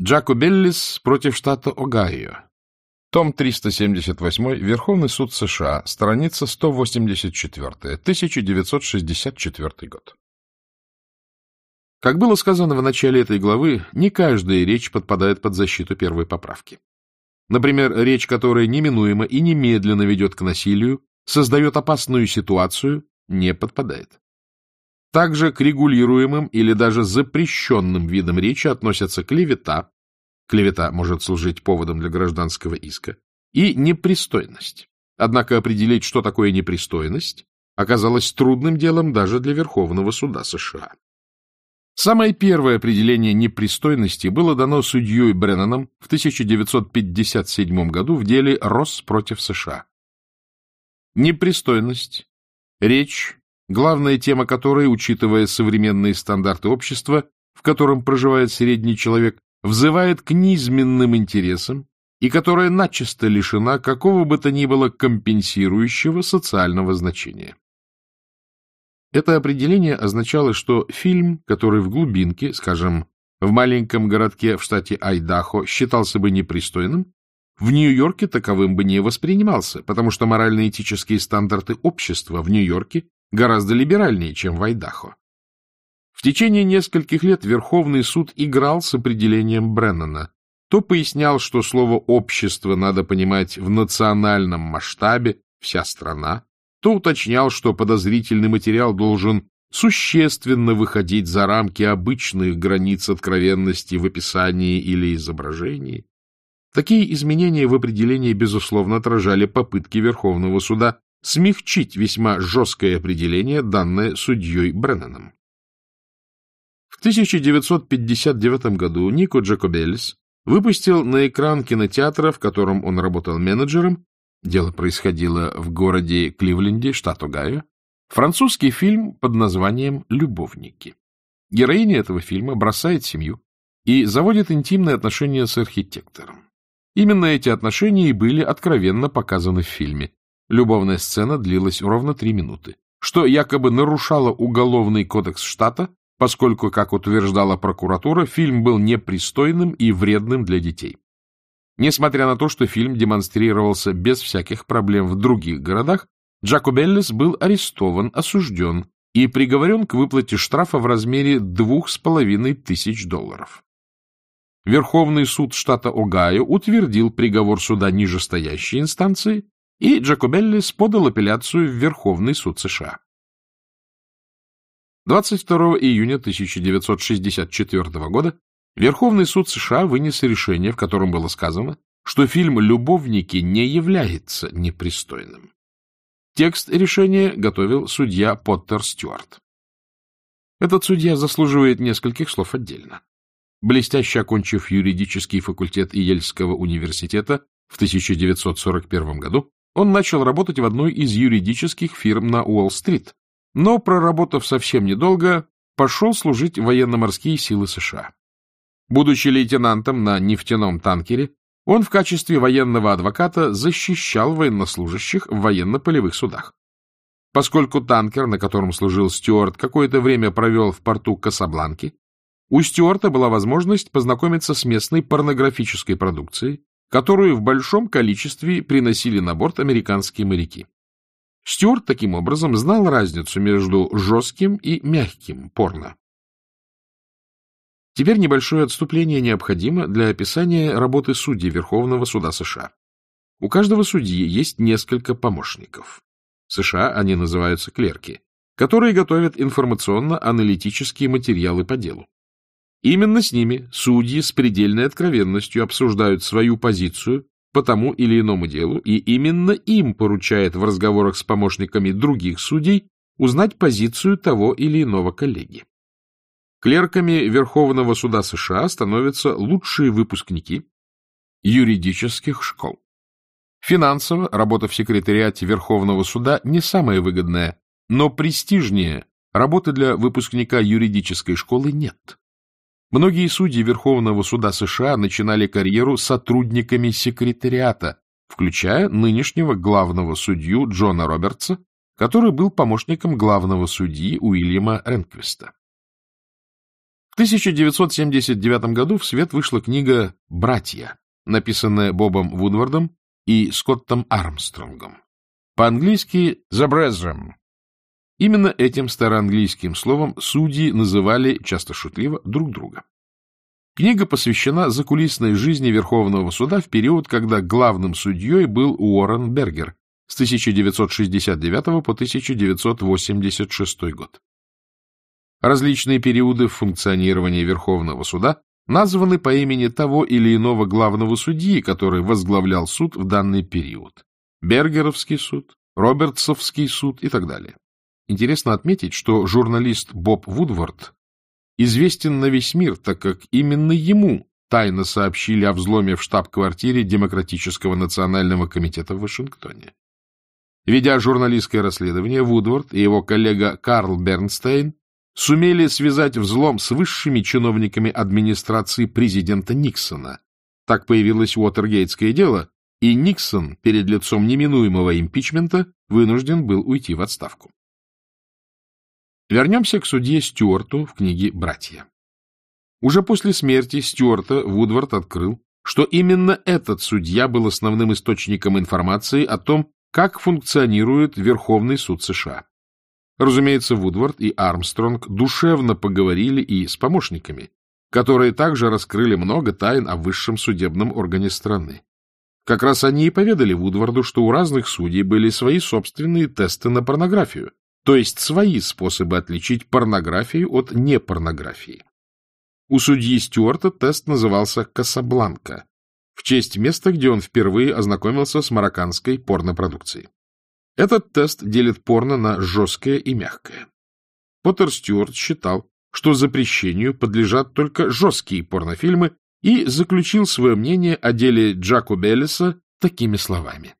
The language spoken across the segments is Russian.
Джако Беллис против штата Огайо. Том 378, Верховный суд США, страница 184, 1964 год. Как было сказано в начале этой главы, не каждая речь подпадает под защиту первой поправки. Например, речь, которая неминуемо и немедленно ведет к насилию, создает опасную ситуацию, не подпадает. Также к регулируемым или даже запрещенным видам речи относятся клевета, клевета может служить поводом для гражданского иска, и непристойность. Однако определить, что такое непристойность, оказалось трудным делом даже для Верховного суда США. Самое первое определение непристойности было дано судьей Бреннаном в 1957 году в деле Росс против США. Непристойность, речь, главная тема которой, учитывая современные стандарты общества, в котором проживает средний человек, взывает к низменным интересам и которая начисто лишена какого бы то ни было компенсирующего социального значения. Это определение означало, что фильм, который в глубинке, скажем, в маленьком городке в штате Айдахо считался бы непристойным, в Нью-Йорке таковым бы не воспринимался, потому что морально-этические стандарты общества в Нью-Йорке гораздо либеральнее, чем в Айдахо. В течение нескольких лет Верховный суд играл с определением Бреннана, то пояснял, что слово «общество» надо понимать в национальном масштабе, вся страна, то уточнял, что подозрительный материал должен существенно выходить за рамки обычных границ откровенности в описании или изображении. Такие изменения в определении, безусловно, отражали попытки Верховного суда смягчить весьма жесткое определение, данное судьей Бреннаном. В 1959 году Нико Джакобелис выпустил на экран кинотеатра, в котором он работал менеджером, дело происходило в городе Кливленде, штат Огайо, французский фильм под названием «Любовники». Героиня этого фильма бросает семью и заводит интимные отношения с архитектором. Именно эти отношения и были откровенно показаны в фильме. Любовная сцена длилась ровно три минуты, что якобы нарушало уголовный кодекс штата, поскольку, как утверждала прокуратура, фильм был непристойным и вредным для детей. Несмотря на то, что фильм демонстрировался без всяких проблем в других городах, Джакобеллис был арестован, осужден и приговорен к выплате штрафа в размере двух с половиной тысяч долларов. Верховный суд штата Огайо утвердил приговор суда нижестоящей инстанции, и Джакобеллис подал апелляцию в Верховный суд США. 22 июня 1964 года Верховный суд США вынес решение, в котором было сказано, что фильм «Любовники» не является непристойным. Текст решения готовил судья Поттер Стюарт. Этот судья заслуживает нескольких слов отдельно блестяще окончив юридический факультет Ельского университета в 1941 году, он начал работать в одной из юридических фирм на Уолл-стрит, но, проработав совсем недолго, пошел служить в военно-морские силы США. Будучи лейтенантом на нефтяном танкере, он в качестве военного адвоката защищал военнослужащих в военно-полевых судах. Поскольку танкер, на котором служил Стюарт, какое-то время провел в порту Касабланки, у Стюарта была возможность познакомиться с местной порнографической продукцией, которую в большом количестве приносили на борт американские моряки. Стюарт таким образом знал разницу между жестким и мягким порно. Теперь небольшое отступление необходимо для описания работы судей Верховного суда США. У каждого судьи есть несколько помощников. В США они называются клерки, которые готовят информационно-аналитические материалы по делу. Именно с ними судьи с предельной откровенностью обсуждают свою позицию по тому или иному делу, и именно им поручает в разговорах с помощниками других судей узнать позицию того или иного коллеги. Клерками Верховного суда США становятся лучшие выпускники юридических школ. Финансово работа в секретариате Верховного суда не самая выгодная, но престижнее работы для выпускника юридической школы нет. Многие судьи Верховного суда США начинали карьеру сотрудниками секретариата, включая нынешнего главного судью Джона Робертса, который был помощником главного судьи Уильяма Ренквиста. В 1979 году в свет вышла книга «Братья», написанная Бобом Вудвардом и Скоттом Армстронгом. По-английски «The Brethren». Именно этим староанглийским словом судьи называли, часто шутливо, друг друга. Книга посвящена закулисной жизни Верховного суда в период, когда главным судьей был Уоррен Бергер с 1969 по 1986 год. Различные периоды функционирования Верховного суда названы по имени того или иного главного судьи, который возглавлял суд в данный период. Бергеровский суд, Робертсовский суд и так далее. Интересно отметить, что журналист Боб Вудвард известен на весь мир, так как именно ему тайно сообщили о взломе в штаб-квартире Демократического национального комитета в Вашингтоне. Ведя журналистское расследование, Вудвард и его коллега Карл Бернстейн сумели связать взлом с высшими чиновниками администрации президента Никсона. Так появилось Уотергейтское дело, и Никсон перед лицом неминуемого импичмента вынужден был уйти в отставку. Вернемся к судье Стюарту в книге «Братья». Уже после смерти Стюарта Вудвард открыл, что именно этот судья был основным источником информации о том, как функционирует Верховный суд США. Разумеется, Вудвард и Армстронг душевно поговорили и с помощниками, которые также раскрыли много тайн о высшем судебном органе страны. Как раз они и поведали Вудварду, что у разных судей были свои собственные тесты на порнографию, то есть свои способы отличить порнографию от непорнографии. У судьи Стюарта тест назывался «Касабланка», в честь места, где он впервые ознакомился с марокканской порнопродукцией. Этот тест делит порно на жесткое и мягкое. Поттер Стюарт считал, что запрещению подлежат только жесткие порнофильмы и заключил свое мнение о деле Джако Беллиса такими словами.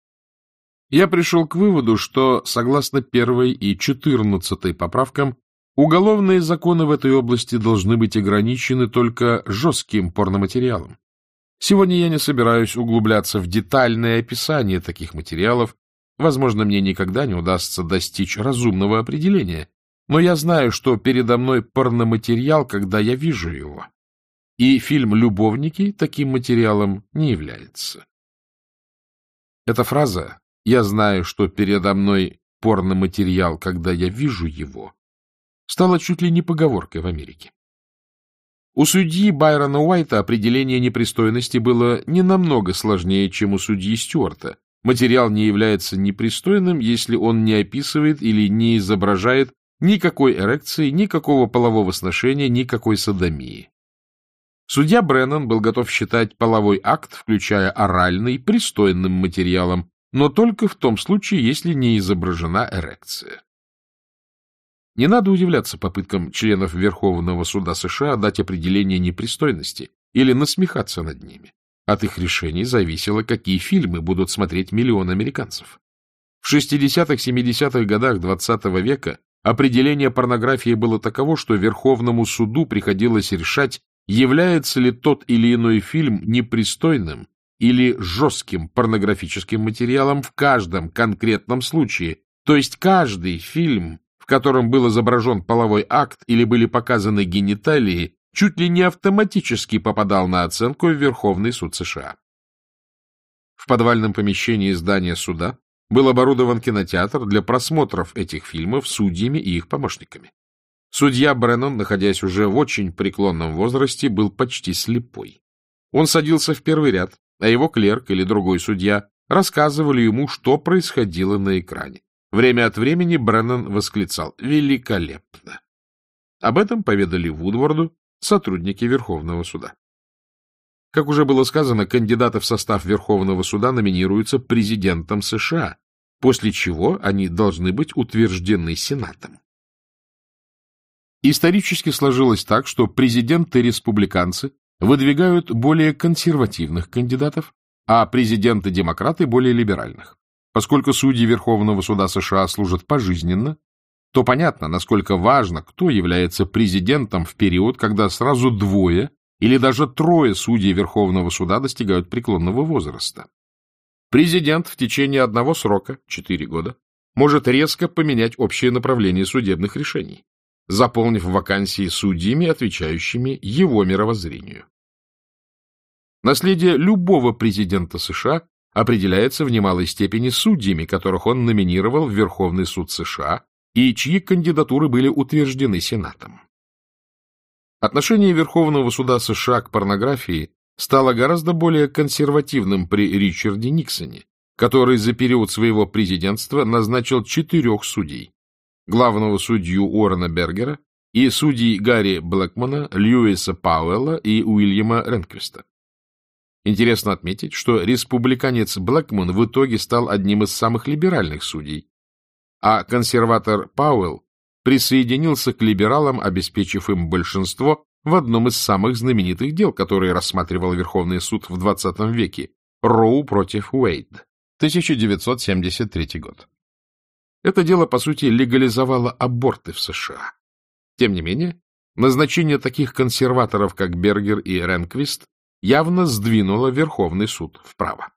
Я пришел к выводу, что, согласно первой и четырнадцатой поправкам, уголовные законы в этой области должны быть ограничены только жестким порноматериалом. Сегодня я не собираюсь углубляться в детальное описание таких материалов, Возможно, мне никогда не удастся достичь разумного определения, но я знаю, что передо мной порноматериал, когда я вижу его. И фильм «Любовники» таким материалом не является. Эта фраза «я знаю, что передо мной порноматериал, когда я вижу его» стала чуть ли не поговоркой в Америке. У судьи Байрона Уайта определение непристойности было не намного сложнее, чем у судьи Стюарта, Материал не является непристойным, если он не описывает или не изображает никакой эрекции, никакого полового сношения, никакой садомии. Судья Бреннан был готов считать половой акт, включая оральный, пристойным материалом, но только в том случае, если не изображена эрекция. Не надо удивляться попыткам членов Верховного суда США дать определение непристойности или насмехаться над ними. От их решений зависело, какие фильмы будут смотреть миллион американцев. В 60-70-х годах XX -го века определение порнографии было таково, что Верховному суду приходилось решать, является ли тот или иной фильм непристойным или жестким порнографическим материалом в каждом конкретном случае, то есть каждый фильм, в котором был изображен половой акт или были показаны гениталии, чуть ли не автоматически попадал на оценку в Верховный суд США. В подвальном помещении здания суда был оборудован кинотеатр для просмотров этих фильмов судьями и их помощниками. Судья Бреннон, находясь уже в очень преклонном возрасте, был почти слепой. Он садился в первый ряд, а его клерк или другой судья рассказывали ему, что происходило на экране. Время от времени Бреннан восклицал «Великолепно!». Об этом поведали Вудворду, сотрудники Верховного суда. Как уже было сказано, кандидаты в состав Верховного суда номинируются президентом США, после чего они должны быть утверждены Сенатом. Исторически сложилось так, что президенты-республиканцы выдвигают более консервативных кандидатов, а президенты-демократы более либеральных. Поскольку судьи Верховного суда США служат пожизненно, то понятно, насколько важно, кто является президентом в период, когда сразу двое или даже трое судей Верховного суда достигают преклонного возраста. Президент в течение одного срока, 4 года, может резко поменять общее направление судебных решений. Заполнив вакансии судьями, отвечающими его мировоззрению. Наследие любого президента США определяется в немалой степени судьями, которых он номинировал в Верховный суд США и чьи кандидатуры были утверждены Сенатом. Отношение Верховного суда США к порнографии стало гораздо более консервативным при Ричарде Никсоне, который за период своего президентства назначил четырех судей – главного судью Уоррена Бергера и судей Гарри Блэкмана, Льюиса Пауэлла и Уильяма Ренквиста. Интересно отметить, что республиканец Блэкман в итоге стал одним из самых либеральных судей, а консерватор Пауэлл присоединился к либералам, обеспечив им большинство в одном из самых знаменитых дел, которые рассматривал Верховный суд в XX веке – Роу против Уэйд, 1973 год. Это дело, по сути, легализовало аборты в США. Тем не менее, назначение таких консерваторов, как Бергер и Ренквист, явно сдвинуло Верховный суд вправо.